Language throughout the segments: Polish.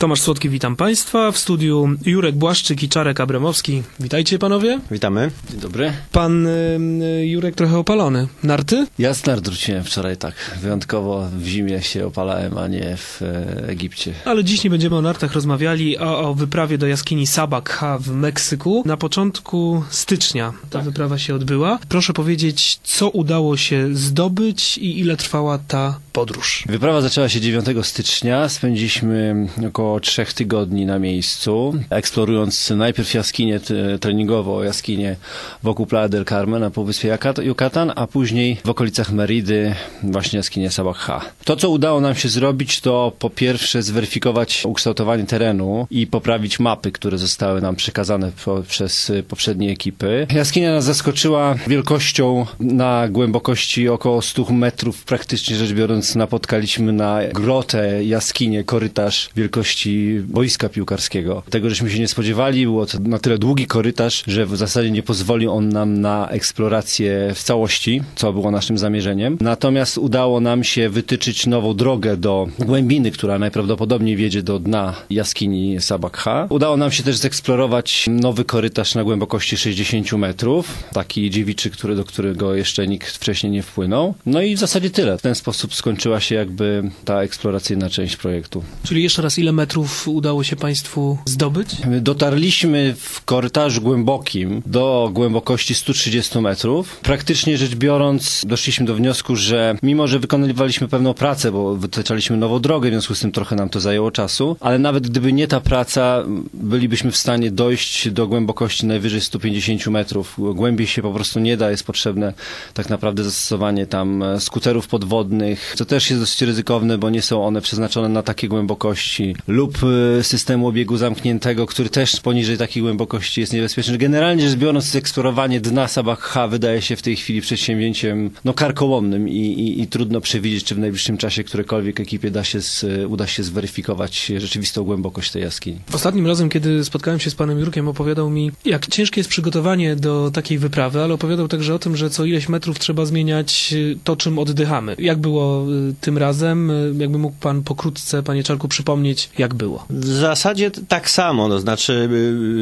Tomasz Słodki, witam Państwa. W studiu Jurek Błaszczyk i Czarek Abramowski. Witajcie panowie. Witamy. Dzień dobry. Pan y, Jurek trochę opalony. Narty? Ja start wróciłem wczoraj tak. Wyjątkowo w zimie się opalałem, a nie w e, Egipcie. Ale dziś nie będziemy o nartach rozmawiali, a o wyprawie do jaskini Sabak w Meksyku. Na początku stycznia ta wyprawa się odbyła. Proszę powiedzieć, co udało się zdobyć i ile trwała ta podróż? Wyprawa zaczęła się 9 stycznia. Spędziliśmy około trzech tygodni na miejscu, eksplorując najpierw jaskinię treningowo, jaskinię wokół Playa del Carmen na Półwyspie Yucat- Yucatan, a później w okolicach Meridy właśnie jaskinię Sabakha. To, co udało nam się zrobić, to po pierwsze zweryfikować ukształtowanie terenu i poprawić mapy, które zostały nam przekazane po, przez poprzednie ekipy. Jaskinia nas zaskoczyła wielkością na głębokości około 100 metrów, praktycznie rzecz biorąc napotkaliśmy na grotę, jaskinię, korytarz wielkości boiska piłkarskiego. Tego żeśmy się nie spodziewali, było to na tyle długi korytarz, że w zasadzie nie pozwoli on nam na eksplorację w całości, co było naszym zamierzeniem. Natomiast udało nam się wytyczyć nową drogę do głębiny, która najprawdopodobniej wiedzie do dna jaskini Sabakha. Udało nam się też zeksplorować nowy korytarz na głębokości 60 metrów, taki dziewiczy, który, do którego jeszcze nikt wcześniej nie wpłynął. No i w zasadzie tyle. W ten sposób skończyła się jakby ta eksploracyjna część projektu. Czyli jeszcze raz, ile metrów udało się Państwu zdobyć? Dotarliśmy w korytarzu głębokim do głębokości 130 metrów. Praktycznie rzecz biorąc, doszliśmy do wniosku, że mimo, że wykonywaliśmy pewną pracę, bo wytyczaliśmy nową drogę, w związku z tym trochę nam to zajęło czasu, ale nawet gdyby nie ta praca, bylibyśmy w stanie dojść do głębokości najwyżej 150 metrów. Głębiej się po prostu nie da, jest potrzebne tak naprawdę zastosowanie tam skuterów podwodnych, co też jest dosyć ryzykowne, bo nie są one przeznaczone na takie głębokości lub e, systemu obiegu zamkniętego, który też poniżej takiej głębokości jest niebezpieczny. Generalnie rzecz biorąc, eksplorowanie dna Sabakha wydaje się w tej chwili przedsięwzięciem no, karkołomnym i, i, i trudno przewidzieć, czy w najbliższym czasie którekolwiek ekipie da się z, uda się zweryfikować rzeczywistą głębokość tej jaskini. Ostatnim razem, kiedy spotkałem się z panem Jurkiem, opowiadał mi, jak ciężkie jest przygotowanie do takiej wyprawy, ale opowiadał także o tym, że co ileś metrów trzeba zmieniać y, to, czym oddychamy. Jak było y, tym razem? Y, Jakby mógł pan pokrótce, panie Czarku, przypomnieć, jak było? W zasadzie tak samo, to znaczy,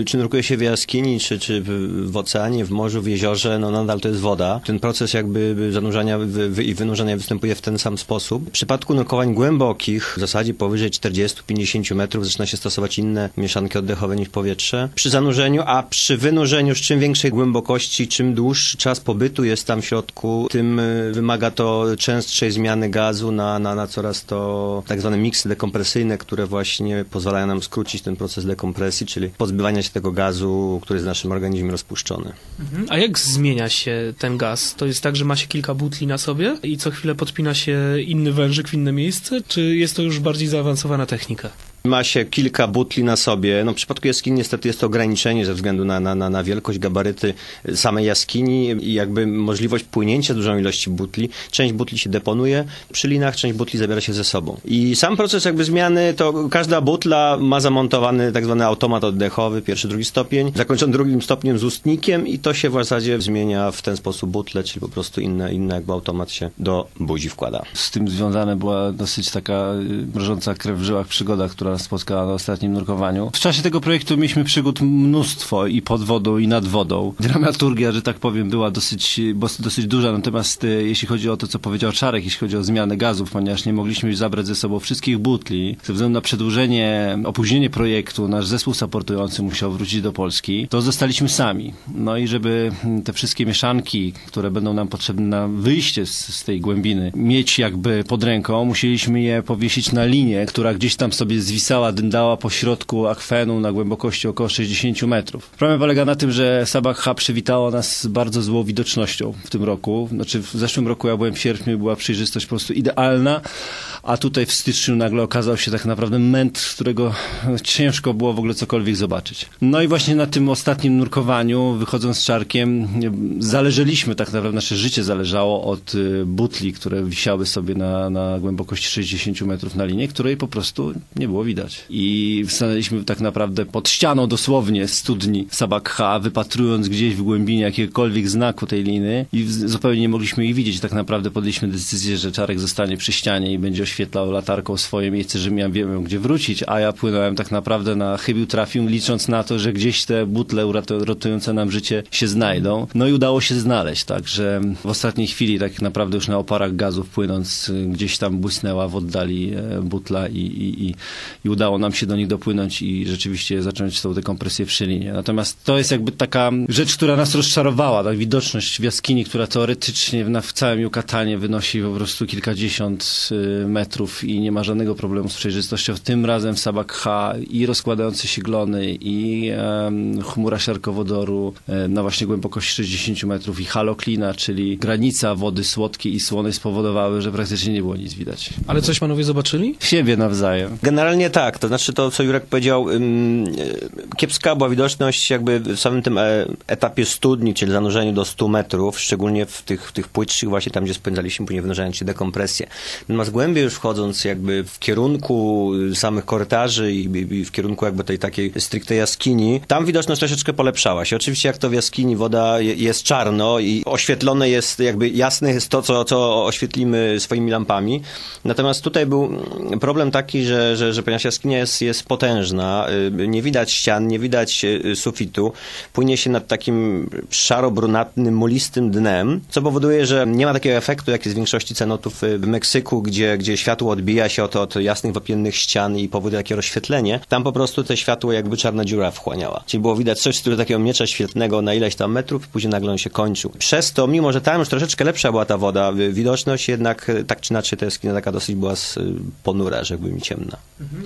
y, czy nurkuje się w jaskini, czy, czy w oceanie, w morzu, w jeziorze, no nadal to jest woda. Ten proces jakby zanurzania i wynurzania występuje w ten sam sposób. W przypadku nurkowań głębokich, w zasadzie powyżej 40-50 metrów, zaczyna się stosować inne mieszanki oddechowe niż powietrze. Przy zanurzeniu, a przy wynurzeniu z czym większej głębokości, czym dłuższy czas pobytu jest tam w środku, tym y, wymaga to częstszej zmiany gazu na, na, na coraz to tak zwane miksy dekompresyjne, które właśnie pozwalają nam skrócić ten proces dekompresji, czyli pozbywania się tego gazu, który jest w naszym organizmie rozpuszczony. A jak zmienia się ten gaz? To jest tak, że ma się kilka butli na sobie i co chwilę podpina się inny wężyk w inne miejsce? Czy jest to już bardziej zaawansowana technika? Ma się kilka butli na sobie. No, w przypadku jaskini niestety jest to ograniczenie ze względu na, na, na, na wielkość, gabaryty samej jaskini i jakby możliwość płynięcia dużą ilości butli. Część butli się deponuje przy linach, część butli zabiera się ze sobą. I sam proces jakby zmiany, to każda butla ma zamontowany tak zwany automat oddechowy, pierwszy, drugi stopień, zakończony drugim stopniem z ustnikiem i to się w zasadzie zmienia w ten sposób butle, czyli po prostu inny, inny jakby automat się do buzi wkłada. Z tym związana była dosyć taka y, mrożąca krew w żyłach przygoda, która spotkała na ostatnim nurkowaniu. W czasie tego projektu mieliśmy przygód mnóstwo i pod wodą, i nad wodą. Dramaturgia, że tak powiem, była dosyć, dosyć duża, natomiast y, jeśli chodzi o to, co powiedział Czarek, jeśli chodzi o zmianę gazów, ponieważ nie mogliśmy już zabrać ze sobą wszystkich butli, ze względu na przedłużenie, opóźnienie projektu, nasz zespół supportujący musiał wrócić do Polski, to zostaliśmy sami. No i żeby mm, te wszystkie mieszanki, które będą nam potrzebne na wyjście z, z tej głębiny, mieć jakby pod ręką, musieliśmy je powiesić na linię, która gdzieś tam sobie zwisała, dyndała po środku akwenu na głębokości około 60 metrów. Problem polega na tym, że Sabakha przywitało nas z bardzo złą widocznością w tym roku. Znaczy w zeszłym roku ja byłem w sierpniu była przejrzystość po prostu idealna, a tutaj w styczniu nagle okazał się tak naprawdę męt, którego ciężko było w ogóle cokolwiek zobaczyć. No i właśnie na tym ostatnim nurkowaniu, wychodząc z czarkiem, zależeliśmy tak naprawdę, nasze życie zależało od y, butli, które wisiały sobie na, na głębokości 60 metrów na linie, której po prostu nie było widać. I stanęliśmy tak naprawdę pod ścianą dosłownie studni Sabakha, wypatrując gdzieś w głębinie jakiegokolwiek znaku tej liny i zupełnie nie mogliśmy ich widzieć. Tak naprawdę podjęliśmy decyzję, że Czarek zostanie przy ścianie i będzie oświetlał latarką swoje miejsce, że ja wiem gdzie wrócić, a ja płynąłem tak naprawdę na chybił trafił, licząc na to, że gdzieś te butle ratujące nam życie się znajdą. No i udało się znaleźć, także w ostatniej chwili tak naprawdę już na oparach gazów płynąc y, gdzieś tam błysnęła w oddali e, butla i, i, i, i udało nam się do nich dopłynąć i rzeczywiście zacząć tą dekompresję przy linie. Natomiast to jest jakby taka rzecz, która nas rozczarowała, tak widoczność w jaskini, która teoretycznie w, na, w całym Jukatanie wynosi po prostu kilkadziesiąt y, metrów i nie ma żadnego problemu z przejrzystością. Tym razem w Sabakha i rozkładające się glony i em, chmura siarkowodoru e, na właśnie głębokości 60 metrów i haloklina, czyli granica wody słodkiej i słonej spowodowały, że praktycznie nie było nic widać. Ale coś panowie zobaczyli? Siebie nawzajem. Generalnie tak, to znaczy to, co Jurek powiedział, e, kiepska była widoczność jakby w samym tym e, etapie studni, czyli zanurzeniu do 100 metrów, szczególnie w tych, w tych płytszych właśnie tam, gdzie spędzaliśmy później wynurzając się dekompresję. Natomiast głębiej już wchodząc jakby w kierunku y, samych korytarzy i, i w kierunku jakby tej takiej stricte jaskini, tam widoczność troszeczkę polepszała się. Oczywiście jak to w jaskini woda je- jest czarno i oświetlone jest jakby jasne jest to, co, co oświetlimy swoimi lampami. Natomiast tutaj był problem taki, że, że, że ponieważ jaskinia jest, jest potężna, y, nie widać ścian, nie widać y, sufitu, płynie się nad takim szaro-brunatnym, mulistym dnem, co powoduje, że nie ma takiego efektu, jak jest w większości cenotów y, w Meksyku, gdzie, gdzie światło odbija się od, od jasnych, wapiennych ścian i powoduje takie rozświetlenie. Tam po prostu te światło jakby czarna dziura wchłaniała. Czyli było widać coś stylu takiego miecza świetnego na ileś tam metrów później nagle on się kończył. Przez to, mimo że tam już troszeczkę lepsza była ta woda, y, widoczność jednak y, tak czy inaczej ta jaskinia taka dosyć była y, ponura, żeby mi ciemna.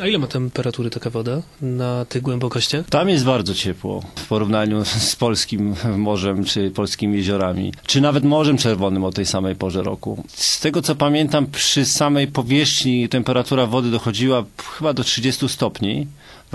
A ile ma temperatury taka woda na tych głębokościach? Tam jest bardzo ciepło w porównaniu z polskim morzem, czy polskimi jeziorami, czy nawet Morzem Czerwonym o tej samej porze roku. Z tego co pamiętam, przy samej powierzchni temperatura wody dochodziła chyba do 30 stopni.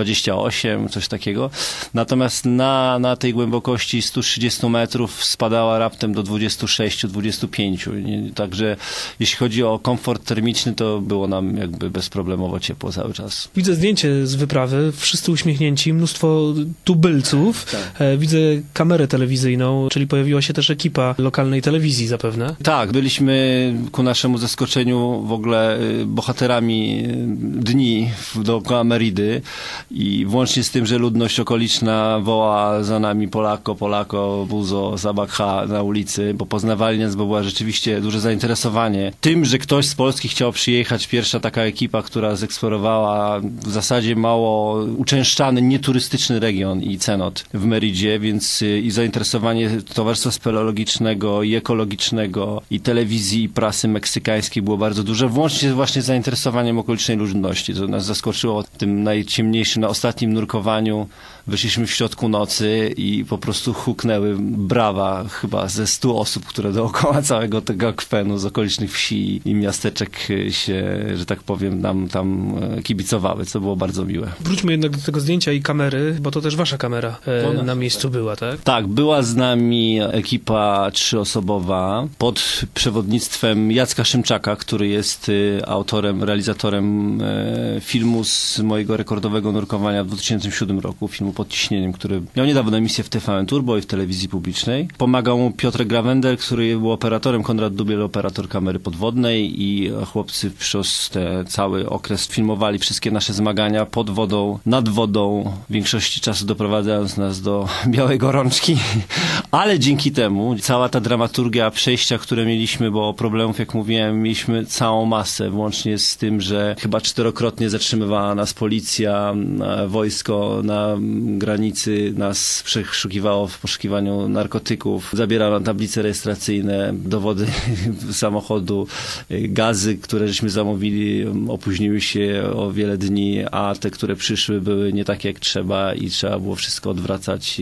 28, coś takiego. Natomiast na, na tej głębokości 130 metrów spadała raptem do 26-25. Nie- Także jeśli chodzi o komfort termiczny, to było nam jakby bezproblemowo ciepło cały czas. Widzę zdjęcie z wyprawy, wszyscy uśmiechnięci, mnóstwo tubylców. E, Widzę kamerę telewizyjną, czyli pojawiła się też ekipa lokalnej telewizji zapewne. Tak, byliśmy ku naszemu zaskoczeniu w ogóle y, bohaterami y, dni dookoła Meridy i włącznie z tym, że ludność okoliczna woła za nami Polako, Polako, Buzo, Zabakha na ulicy, bo poznawali nas, bo było rzeczywiście duże zainteresowanie tym, że ktoś z Polski chciał przyjechać. Pierwsza taka ekipa, która zeksplorowała w zasadzie mało uczęszczany, nieturystyczny region i cenot w Meridzie, więc y, i zainteresowanie Towarzystwa Speleologicznego i Ekologicznego i telewizji i prasy meksykańskiej było bardzo duże, włącznie właśnie z zainteresowaniem okolicznej ludności. To nas zaskoczyło tym najciemniejszym, na ostatnim nurkowaniu. Wyszliśmy w środku nocy i po prostu huknęły brawa chyba ze stu osób, które dookoła całego tego akwenu z okolicznych wsi i miasteczek się, że tak powiem, nam tam e, kibicowały, co było bardzo miłe. Wróćmy jednak do tego zdjęcia i kamery, bo to też wasza kamera e, To nasza, na miejscu była, tak? Tak, była z nami ekipa trzyosobowa pod przewodnictwem Jacka Szymczaka, który jest y, autorem, realizatorem e, filmu z mojego rekordowego nurkowania w 2007 roku, filmu Pod ciśnieniem, który miał niedawno emisję w TVN Turbo i w telewizji publicznej. Pomagał mu Piotr Grawender, który był operatorem, Konrad Dubiel, operator kamery podwodnej i chłopcy przez te cały okres filmowali wszystkie nasze zmagania pod wodą, nad wodą, w większości czasu doprowadzając nas do białej gorączki, ale dzięki temu cała ta dramaturgia przejścia, które mieliśmy, bo problemów, jak mówiłem, mieliśmy całą masę, włącznie z tym, że chyba czterokrotnie zatrzymywała nas policja, wojsko na granicy nas przeszukiwało w poszukiwaniu narkotyków, zabierało nam tablice rejestracyjne, dowody samochodu, gazy, które żeśmy zamówili, opóźniły się o wiele dni, a te, które przyszły, były nie takie jak trzeba i trzeba było wszystko odwracać.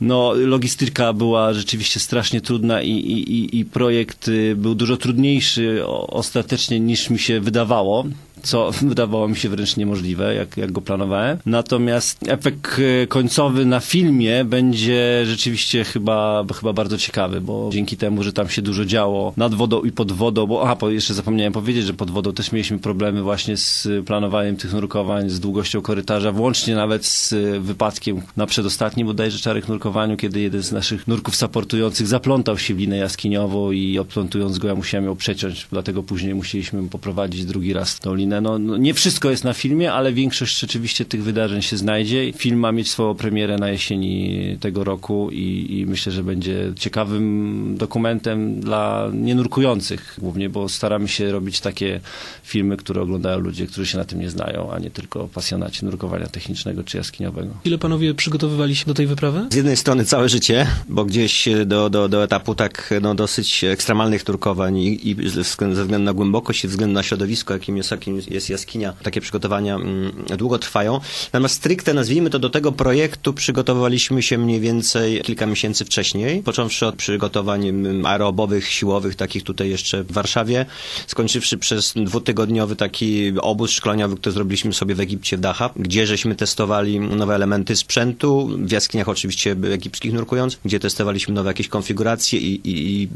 No, logistyka była rzeczywiście strasznie trudna i, i, i- projekt y, był dużo trudniejszy ostatecznie niż mi się wydawało. Co wydawało mi się wręcz niemożliwe, jak, jak go planowałem. Natomiast efekt e, końcowy na filmie będzie rzeczywiście chyba, chyba bardzo ciekawy, bo dzięki temu, że tam się dużo działo nad wodą i pod wodą, bo aha, bo jeszcze zapomniałem powiedzieć, że pod wodą też mieliśmy problemy właśnie z planowaniem tych nurkowań, z długością korytarza, włącznie nawet z wypadkiem na przedostatnim bodajże czarek nurkowaniu, kiedy jeden z naszych nurków supportujących zaplątał się w linę jaskiniową i odplątując go ja musiałem ją przeciąć, dlatego później musieliśmy poprowadzić drugi raz tą linę. No, no nie wszystko jest na filmie, ale większość rzeczywiście tych wydarzeń się znajdzie. Film ma mieć swoją premierę na jesieni tego roku i, i myślę, że będzie ciekawym dokumentem dla nienurkujących głównie, bo staramy się robić takie filmy, które oglądają ludzie, którzy się na tym nie znają, a nie tylko pasjonaci nurkowania technicznego czy jaskiniowego. Ile panowie przygotowywali się do tej wyprawy? Z jednej strony całe życie, bo gdzieś do, do, do etapu tak no, dosyć ekstremalnych nurkowań i, i ze względu ze względu na głębokość i ze względu na środowisko, jakim jest, jakim jest jaskinia, takie przygotowania mm, długo trwają. Natomiast stricte, nazwijmy to, do tego projektu przygotowywaliśmy się mniej więcej kilka miesięcy wcześniej, począwszy od przygotowań mm, aerobowych, siłowych, takich tutaj jeszcze w Warszawie, skończywszy przez dwutygodniowy taki obóz szkoleniowy, który zrobiliśmy sobie w Egipcie w Dachab, gdzie żeśmy testowali nowe elementy sprzętu, w jaskiniach oczywiście egipskich nurkując, gdzie testowaliśmy nowe jakieś konfiguracje i, i, i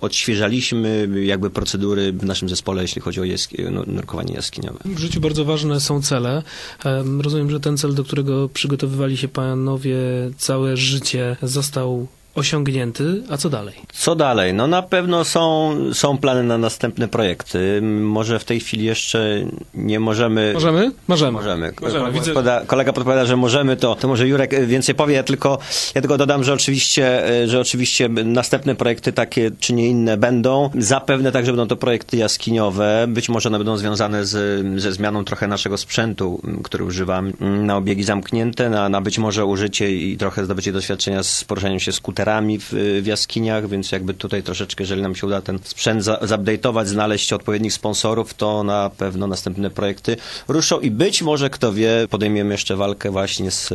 odświeżaliśmy jakby procedury w naszym zespole, jeśli chodzi o jaski, no, jaskiniowe. W życiu bardzo ważne są cele. Em, Rozumiem, że ten cel, do którego przygotowywali się panowie całe życie, został osiągnięty. A co dalej? Co dalej? No na pewno są, są plany na następne projekty. Może w tej chwili jeszcze nie możemy... Możemy? Możemy. Możemy. Możemy. Widzę, Poda, kolega podpowiada, że możemy, to, to może Jurek więcej powie. Ja tylko, ja tylko dodam, że oczywiście, e, że oczywiście następne projekty takie czy nie inne będą. Zapewne także będą to projekty jaskiniowe. Być może one będą związane z, ze zmianą trochę naszego sprzętu, który używam m, na obiegi zamknięte, na, na być może użycie i trochę zdobycie doświadczenia z poruszaniem się skuterami w, w jaskiniach, więc jakby tutaj troszeczkę, jeżeli nam się uda ten sprzęt za, zupdate'ować, znaleźć odpowiednich sponsorów, to na pewno następne projekty ruszą i być może, kto wie, podejmiemy jeszcze walkę właśnie z,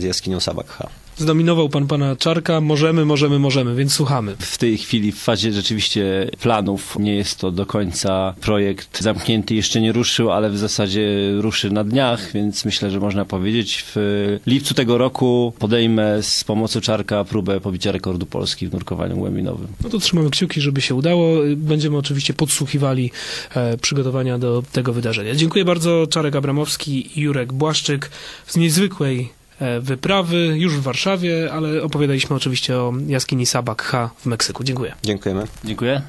z jaskinią Sabakha. Zdominował pan pana Czarka. Możemy, możemy, możemy, więc słuchamy. W tej chwili w fazie rzeczywiście planów nie jest to do końca projekt zamknięty, jeszcze nie ruszył, ale w zasadzie ruszy na dniach, więc myślę, że można powiedzieć w lipcu tego roku podejmę z pomocą Czarka próbę pobicia rekordu Polski w nurkowaniu głębinowym. No to trzymamy kciuki, żeby się udało. Będziemy oczywiście podsłuchiwali e, przygotowania do tego wydarzenia. Dziękuję bardzo. Czarek Abramowski i Jurek Błaszczyk z niezwykłej wyprawy już w Warszawie, ale opowiadaliśmy oczywiście o jaskini Sabak H w Meksyku. Dziękuję. Dziękujemy. Dziękuję.